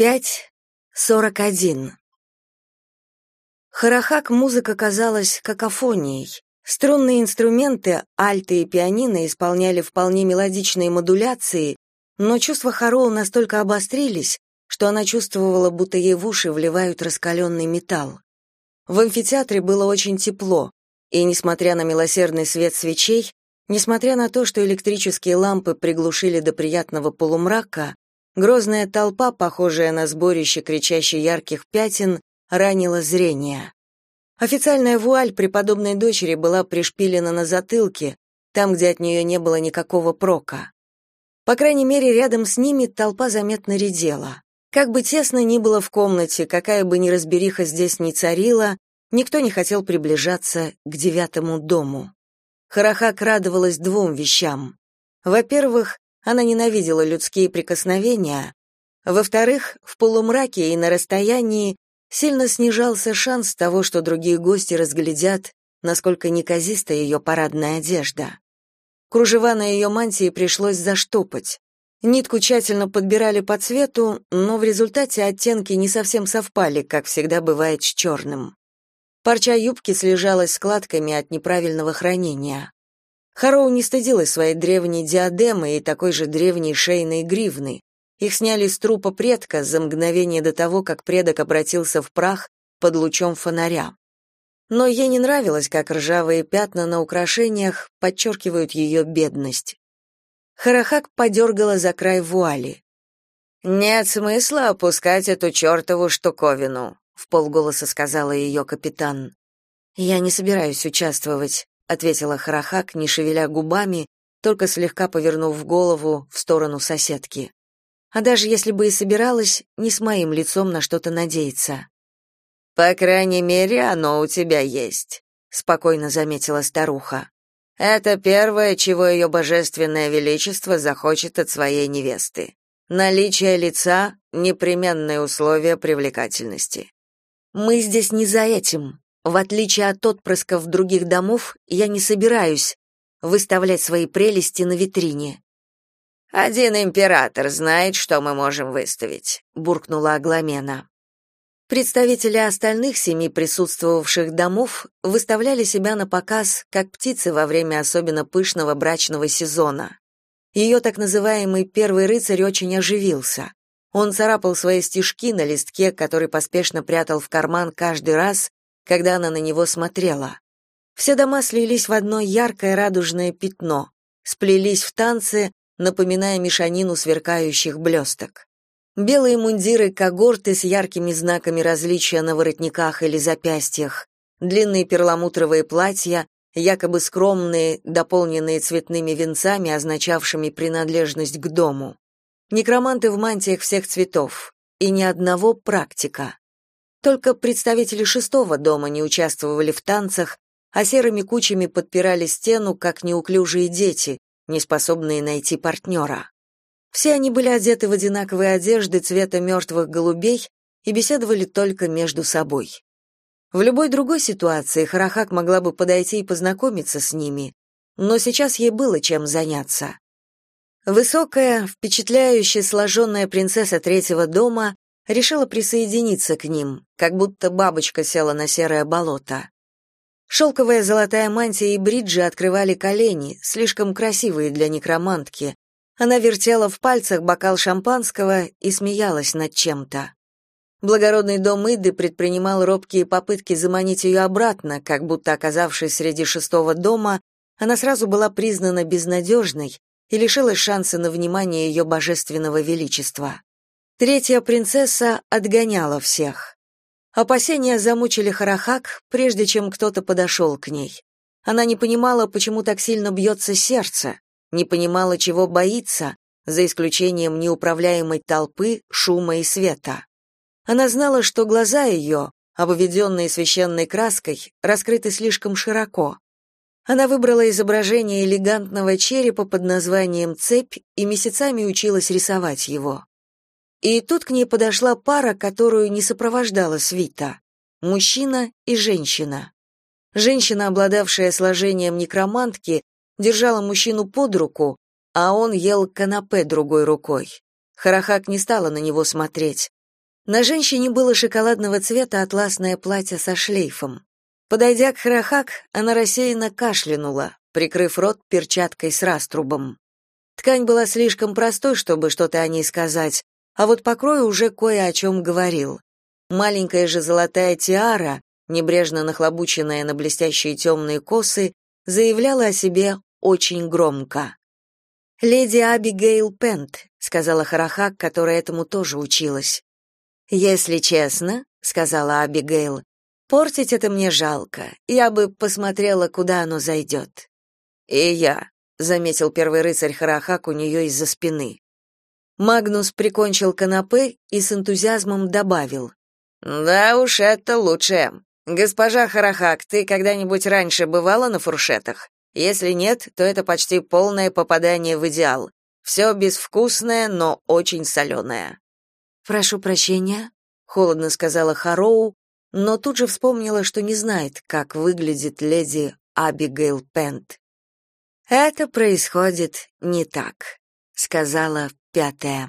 5.41 Харахак музыка казалась какофонией. Струнные инструменты, альты и пианино исполняли вполне мелодичные модуляции, но чувства Хароу настолько обострились, что она чувствовала, будто ей в уши вливают раскаленный металл. В амфитеатре было очень тепло, и, несмотря на милосердный свет свечей, несмотря на то, что электрические лампы приглушили до приятного полумрака, Грозная толпа, похожая на сборище кричащих ярких пятен, ранила зрение. Официальная вуаль преподобной дочери была пришпилена на затылке, там, где от нее не было никакого прока. По крайней мере, рядом с ними толпа заметно редела. Как бы тесно ни было в комнате, какая бы неразбериха здесь ни царила, никто не хотел приближаться к девятому дому. Харахак радовалась двум вещам. Во-первых, она ненавидела людские прикосновения. Во-вторых, в полумраке и на расстоянии сильно снижался шанс того, что другие гости разглядят, насколько неказиста ее парадная одежда. Кружева на ее мантии пришлось заштопать. Нитку тщательно подбирали по цвету, но в результате оттенки не совсем совпали, как всегда бывает с черным. Парча юбки слежалась складками от неправильного хранения. Хароу не стыдилась своей древней диадемы и такой же древней шейной гривны. Их сняли с трупа предка за мгновение до того, как предок обратился в прах под лучом фонаря. Но ей не нравилось, как ржавые пятна на украшениях подчеркивают ее бедность. Харахак подергала за край вуали. «Нет смысла опускать эту чертову штуковину», — в полголоса сказала ее капитан. «Я не собираюсь участвовать», ответила Харахак, не шевеля губами, только слегка повернув голову в сторону соседки. А даже если бы и собиралась, не с моим лицом на что-то надеяться. По крайней мере, оно у тебя есть, спокойно заметила старуха. Это первое, чего ее божественное величество захочет от своей невесты. Наличие лица непременное условие привлекательности. Мы здесь не за этим, в отличие от отпрысков других домов, я не собираюсь выставлять свои прелести на витрине. Один император знает, что мы можем выставить, буркнула Агламена. Представители остальных семи присутствовавших домов выставляли себя на показ, как птицы во время особенно пышного брачного сезона. Ее так называемый первый рыцарь очень оживился. Он царапал свои стишки на листке, который поспешно прятал в карман каждый раз, когда она на него смотрела. Все дома слились в одно яркое радужное пятно, сплелись в танцы, напоминая мешанину сверкающих блесток. Белые мундиры когорты с яркими знаками различия на воротниках или запястьях, длинные перламутровые платья, якобы скромные, дополненные цветными венцами, означавшими принадлежность к дому. Некроманты в мантиях всех цветов, и ни одного практика. Только представители шестого дома не участвовали в танцах, а серыми кучами подпирали стену, как неуклюжие дети, не способные найти партнера. Все они были одеты в одинаковые одежды цвета мертвых голубей и беседовали только между собой. В любой другой ситуации Харахак могла бы подойти и познакомиться с ними, но сейчас ей было чем заняться. Высокая, впечатляющая сложенная принцесса третьего дома решила присоединиться к ним, как будто бабочка села на серое болото. Шелковая золотая мантия и бриджи открывали колени, слишком красивые для некромантки. Она вертела в пальцах бокал шампанского и смеялась над чем-то. Благородный дом Иды предпринимал робкие попытки заманить ее обратно, как будто оказавшись среди шестого дома, она сразу была признана безнадежной и лишилась шанса на внимание ее божественного величества. Третья принцесса отгоняла всех. Опасения замучили Харахак, прежде чем кто-то подошел к ней. Она не понимала, почему так сильно бьется сердце, не понимала, чего боится, за исключением неуправляемой толпы, шума и света. Она знала, что глаза ее, обведенные священной краской, раскрыты слишком широко. Она выбрала изображение элегантного черепа под названием «Цепь» и месяцами училась рисовать его. И тут к ней подошла пара, которую не сопровождала свита. Мужчина и женщина. Женщина, обладавшая сложением некромантки, держала мужчину под руку, а он ел канапе другой рукой. Харахак не стала на него смотреть. На женщине было шоколадного цвета атласное платье со шлейфом. Подойдя к Харахак, она рассеянно кашлянула, прикрыв рот перчаткой с раструбом. Ткань была слишком простой, чтобы что-то о ней сказать, а вот покрой уже кое о чем говорил. Маленькая же золотая тиара, небрежно нахлобученная на блестящие темные косы, заявляла о себе очень громко. «Леди Абигейл Пент», — сказала Харахак, которая этому тоже училась. «Если честно», — сказала Абигейл, — «портить это мне жалко. Я бы посмотрела, куда оно зайдет». «И я», — заметил первый рыцарь Харахак у нее из-за спины. Магнус прикончил канапе и с энтузиазмом добавил. «Да уж, это лучше. Госпожа Харахак, ты когда-нибудь раньше бывала на фуршетах? Если нет, то это почти полное попадание в идеал. Все безвкусное, но очень соленое». «Прошу прощения», — холодно сказала Хароу, но тут же вспомнила, что не знает, как выглядит леди Абигейл Пент. «Это происходит не так», — сказала пятая.